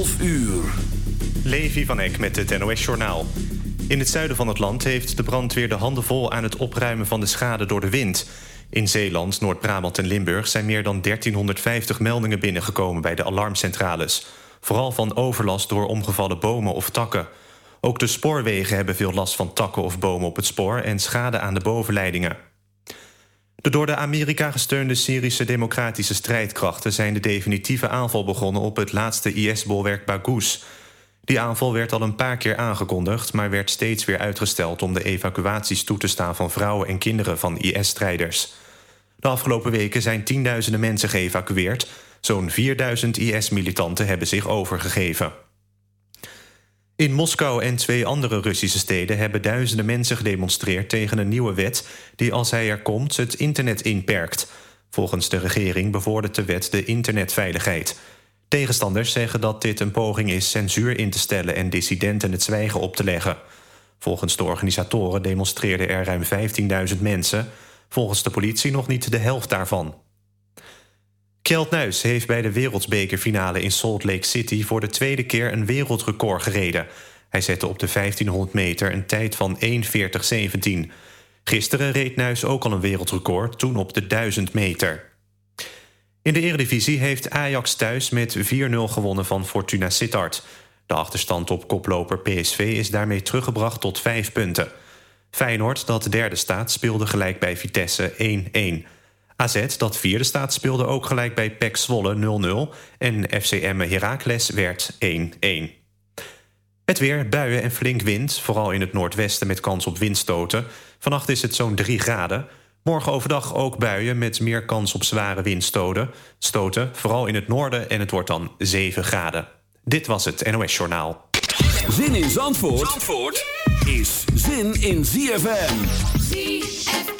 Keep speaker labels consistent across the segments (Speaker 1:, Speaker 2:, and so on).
Speaker 1: 12 uur.
Speaker 2: Levi van Eck met het NOS-journaal. In het zuiden van het land heeft de brandweer de handen vol... aan het opruimen van de schade door de wind. In Zeeland, Noord-Brabant en Limburg... zijn meer dan 1350 meldingen binnengekomen bij de alarmcentrales. Vooral van overlast door omgevallen bomen of takken. Ook de spoorwegen hebben veel last van takken of bomen op het spoor... en schade aan de bovenleidingen. De door de Amerika gesteunde Syrische democratische strijdkrachten... zijn de definitieve aanval begonnen op het laatste IS-bolwerk Baghouz. Die aanval werd al een paar keer aangekondigd... maar werd steeds weer uitgesteld om de evacuaties toe te staan... van vrouwen en kinderen van IS-strijders. De afgelopen weken zijn tienduizenden mensen geëvacueerd. Zo'n 4000 IS-militanten hebben zich overgegeven. In Moskou en twee andere Russische steden hebben duizenden mensen gedemonstreerd tegen een nieuwe wet die als hij er komt het internet inperkt. Volgens de regering bevordert de wet de internetveiligheid. Tegenstanders zeggen dat dit een poging is censuur in te stellen en dissidenten het zwijgen op te leggen. Volgens de organisatoren demonstreerden er ruim 15.000 mensen, volgens de politie nog niet de helft daarvan. Kjeld Nuis heeft bij de wereldbekerfinale in Salt Lake City... voor de tweede keer een wereldrecord gereden. Hij zette op de 1500 meter een tijd van 1.40.17. Gisteren reed Nuis ook al een wereldrecord, toen op de 1000 meter. In de Eredivisie heeft Ajax thuis met 4-0 gewonnen van Fortuna Sittard. De achterstand op koploper PSV is daarmee teruggebracht tot 5 punten. Feyenoord, dat derde staat, speelde gelijk bij Vitesse 1-1... AZ, dat vierde staat, speelde ook gelijk bij PEC Zwolle 0-0... en FCM Heracles werd 1-1. Het weer, buien en flink wind, vooral in het noordwesten met kans op windstoten. Vannacht is het zo'n 3 graden. Morgen overdag ook buien met meer kans op zware windstoten. Stoten, vooral in het noorden en het wordt dan 7 graden. Dit was het NOS Journaal.
Speaker 1: Zin in Zandvoort, Zandvoort is zin in ZFM. ZFM.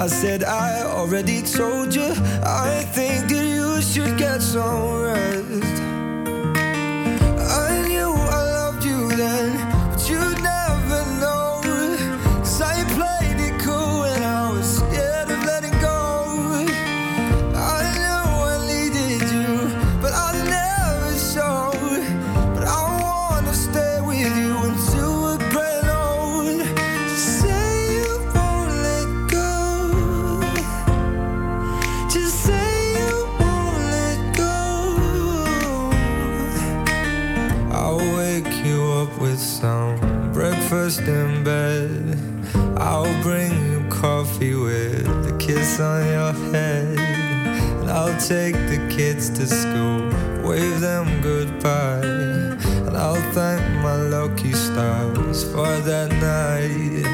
Speaker 1: I said, I already told you. kids to school, wave them goodbye. And I'll thank my lucky stars for that night.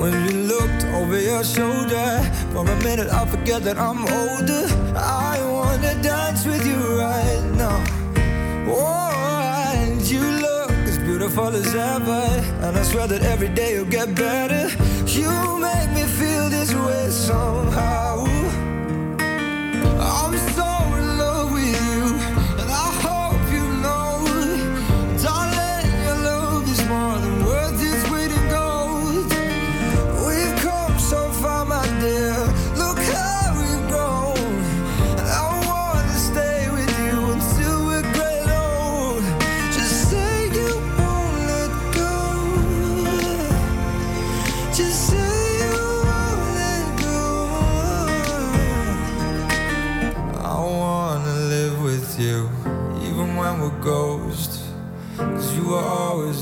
Speaker 1: When you looked over your shoulder, for a minute I forget that I'm older. I wanna dance with you right now. Oh, and you look as beautiful as ever. And I swear that every day you'll get better. You make me feel this way somehow.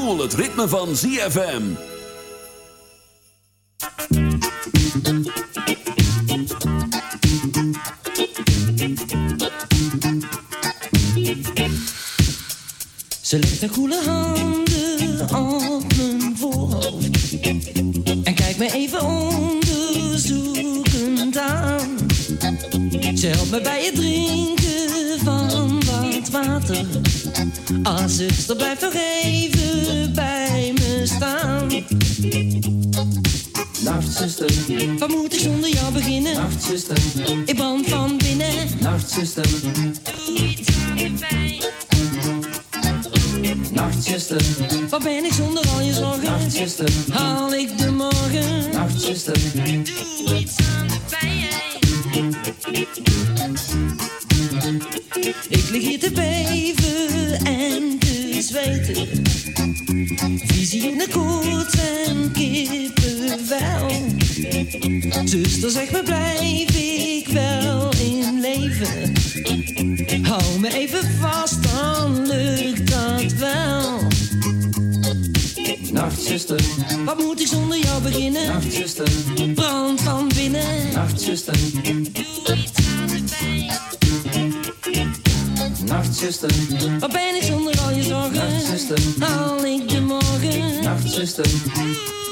Speaker 3: Het ritme van ZFM.
Speaker 4: Ze legt haar koele handen op mijn voorhoofd. En kijkt me even onderzoekend aan. Ze helpt me bij het drinken van wat water Ah, zuster, blijf toch even bij me staan.
Speaker 5: Nacht, zuster.
Speaker 4: Wat moet ik zonder jou beginnen?
Speaker 5: Nacht, zuster.
Speaker 4: Ik brand van binnen.
Speaker 5: Nacht, zuster.
Speaker 4: Doe iets aan de pijn.
Speaker 5: Nacht, zuster.
Speaker 4: Wat ben ik zonder al je zorgen?
Speaker 5: Nacht, zuster.
Speaker 4: Haal ik de morgen?
Speaker 5: Nacht, zuster.
Speaker 4: Doe Zuster, zeg me, blijf ik wel in leven? Hou me even vast, dan lukt dat wel.
Speaker 5: Nachtzuster,
Speaker 4: wat moet ik zonder jou beginnen?
Speaker 5: Nachtzuster,
Speaker 4: brand van binnen.
Speaker 5: Nachtzuster,
Speaker 4: doe iets aan de pijn.
Speaker 5: Nachtzuster,
Speaker 4: Wat ben ik zonder al je zorgen?
Speaker 5: Nachtzuster,
Speaker 4: haal ik de morgen?
Speaker 5: Nachtzuster,
Speaker 4: doe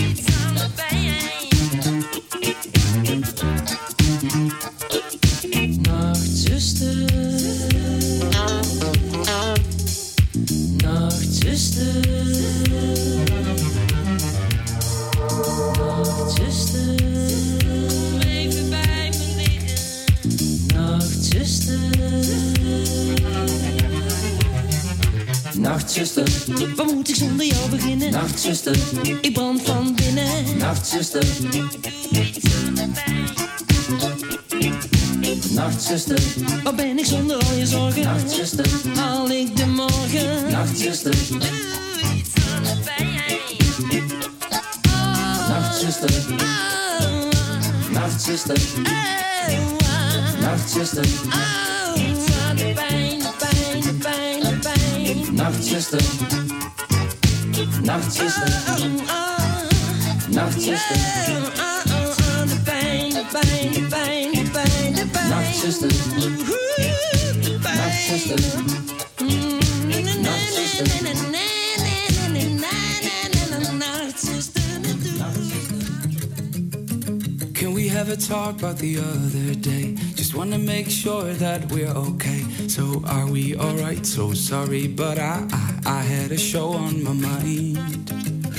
Speaker 4: zonder jou beginnen?
Speaker 5: Nachtzuster,
Speaker 4: Ik brand van binnen.
Speaker 5: Nachtzuster,
Speaker 6: about the other day? Just wanna make sure that we're okay. So are we alright? So sorry, but I, I I had a show on my mind.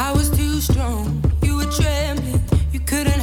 Speaker 6: I was too strong. You
Speaker 7: were trembling. You couldn't.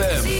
Speaker 3: ZFM.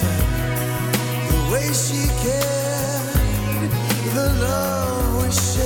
Speaker 8: the way she cared, the love we shared.